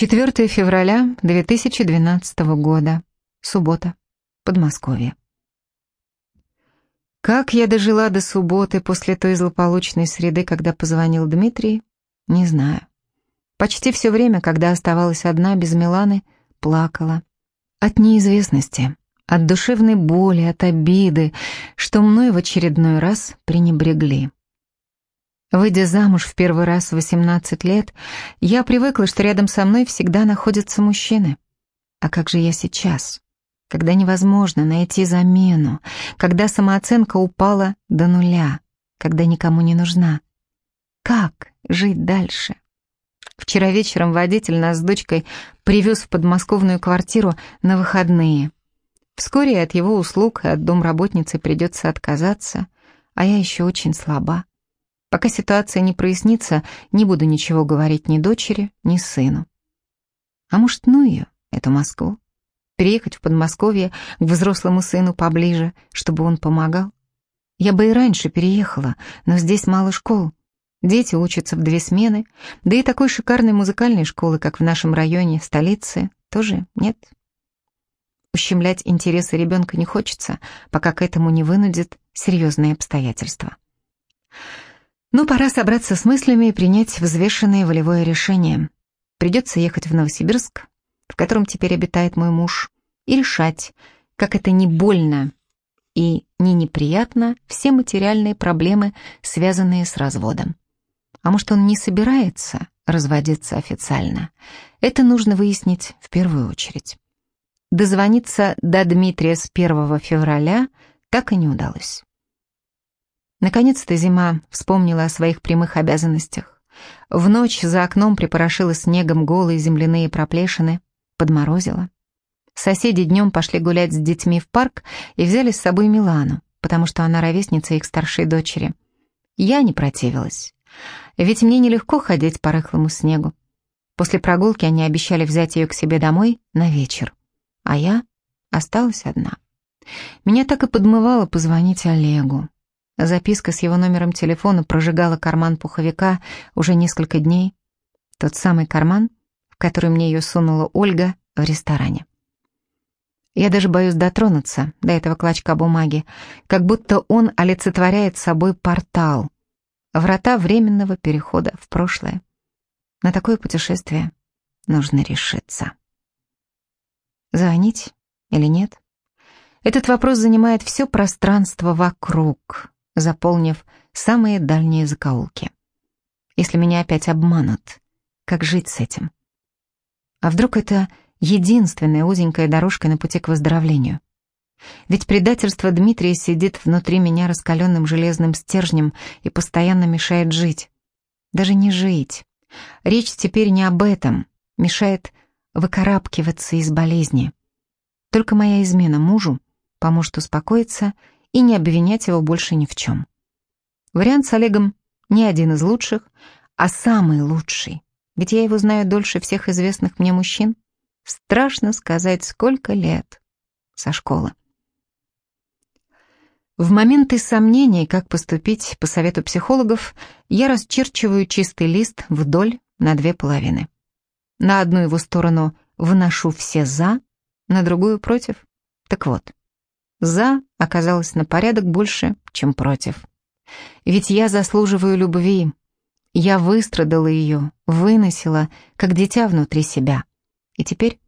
4 февраля 2012 года. Суббота. Подмосковье. Как я дожила до субботы после той злополучной среды, когда позвонил Дмитрий, не знаю. Почти все время, когда оставалась одна без Миланы, плакала. От неизвестности, от душевной боли, от обиды, что мной в очередной раз пренебрегли. Выйдя замуж в первый раз в 18 лет, я привыкла, что рядом со мной всегда находятся мужчины. А как же я сейчас, когда невозможно найти замену, когда самооценка упала до нуля, когда никому не нужна? Как жить дальше? Вчера вечером водитель нас с дочкой привез в подмосковную квартиру на выходные. Вскоре от его услуг и от домработницы придется отказаться, а я еще очень слаба. Пока ситуация не прояснится, не буду ничего говорить ни дочери, ни сыну. А может, ну ее, эту Москву? Переехать в Подмосковье к взрослому сыну поближе, чтобы он помогал? Я бы и раньше переехала, но здесь мало школ. Дети учатся в две смены, да и такой шикарной музыкальной школы, как в нашем районе, столице, тоже нет. Ущемлять интересы ребенка не хочется, пока к этому не вынудит серьезные обстоятельства. Ну, пора собраться с мыслями и принять взвешенное волевое решение. Придется ехать в Новосибирск, в котором теперь обитает мой муж, и решать, как это не больно и не неприятно все материальные проблемы, связанные с разводом. А может, он не собирается разводиться официально? Это нужно выяснить в первую очередь. Дозвониться до Дмитрия с 1 февраля так и не удалось. Наконец-то зима вспомнила о своих прямых обязанностях. В ночь за окном припорошила снегом голые земляные проплешины, подморозила. Соседи днем пошли гулять с детьми в парк и взяли с собой Милану, потому что она ровесница их старшей дочери. Я не противилась. Ведь мне нелегко ходить по рыхлому снегу. После прогулки они обещали взять ее к себе домой на вечер. А я осталась одна. Меня так и подмывало позвонить Олегу. Записка с его номером телефона прожигала карман пуховика уже несколько дней. Тот самый карман, в который мне ее сунула Ольга в ресторане. Я даже боюсь дотронуться до этого клочка бумаги, как будто он олицетворяет собой портал, врата временного перехода в прошлое. На такое путешествие нужно решиться. Звонить или нет? Этот вопрос занимает все пространство вокруг заполнив самые дальние закоулки. Если меня опять обманут, как жить с этим? А вдруг это единственная узенькая дорожка на пути к выздоровлению? Ведь предательство Дмитрия сидит внутри меня раскаленным железным стержнем и постоянно мешает жить. Даже не жить. Речь теперь не об этом. Мешает выкарабкиваться из болезни. Только моя измена мужу поможет успокоиться и не обвинять его больше ни в чем. Вариант с Олегом не один из лучших, а самый лучший. Ведь я его знаю дольше всех известных мне мужчин. Страшно сказать, сколько лет. Со школы. В моменты сомнений, как поступить по совету психологов, я расчерчиваю чистый лист вдоль на две половины. На одну его сторону выношу все «за», на другую «против». Так вот, «за» оказалось на порядок больше, чем «против». Ведь я заслуживаю любви. Я выстрадала ее, выносила, как дитя внутри себя. И теперь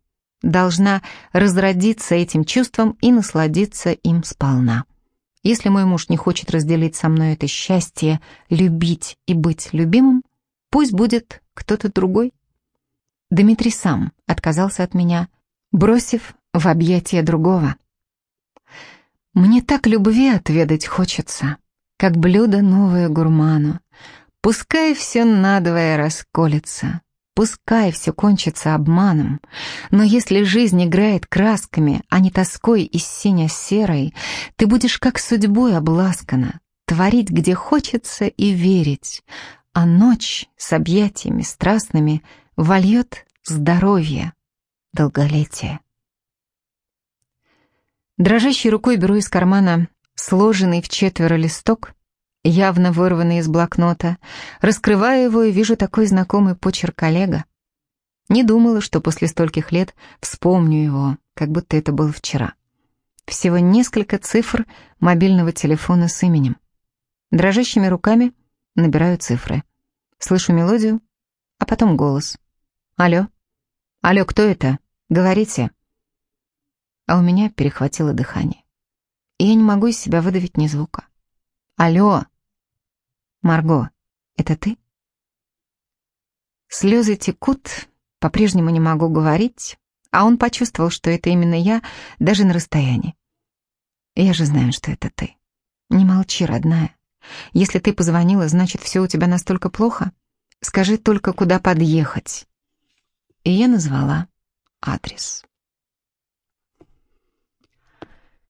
должна разродиться этим чувством и насладиться им сполна. Если мой муж не хочет разделить со мной это счастье, любить и быть любимым, пусть будет кто-то другой. Дмитрий сам отказался от меня, бросив в объятия другого. Мне так любви отведать хочется, как блюдо новое гурману. Пускай все надвое расколется, пускай все кончится обманом, но если жизнь играет красками, а не тоской и синя-серой, ты будешь как судьбой обласкана, творить где хочется и верить, а ночь с объятиями страстными вольет здоровье, долголетие. Дрожащей рукой беру из кармана сложенный в четверо листок, явно вырванный из блокнота, раскрываю его и вижу такой знакомый почерк Олега. Не думала, что после стольких лет вспомню его, как будто это было вчера. Всего несколько цифр мобильного телефона с именем. Дрожащими руками набираю цифры. Слышу мелодию, а потом голос. «Алло? Алло, кто это? Говорите?» А у меня перехватило дыхание. И я не могу из себя выдавить ни звука. «Алло!» «Марго, это ты?» Слезы текут, по-прежнему не могу говорить, а он почувствовал, что это именно я, даже на расстоянии. Я же знаю, что это ты. Не молчи, родная. Если ты позвонила, значит, все у тебя настолько плохо? Скажи только, куда подъехать. И я назвала адрес.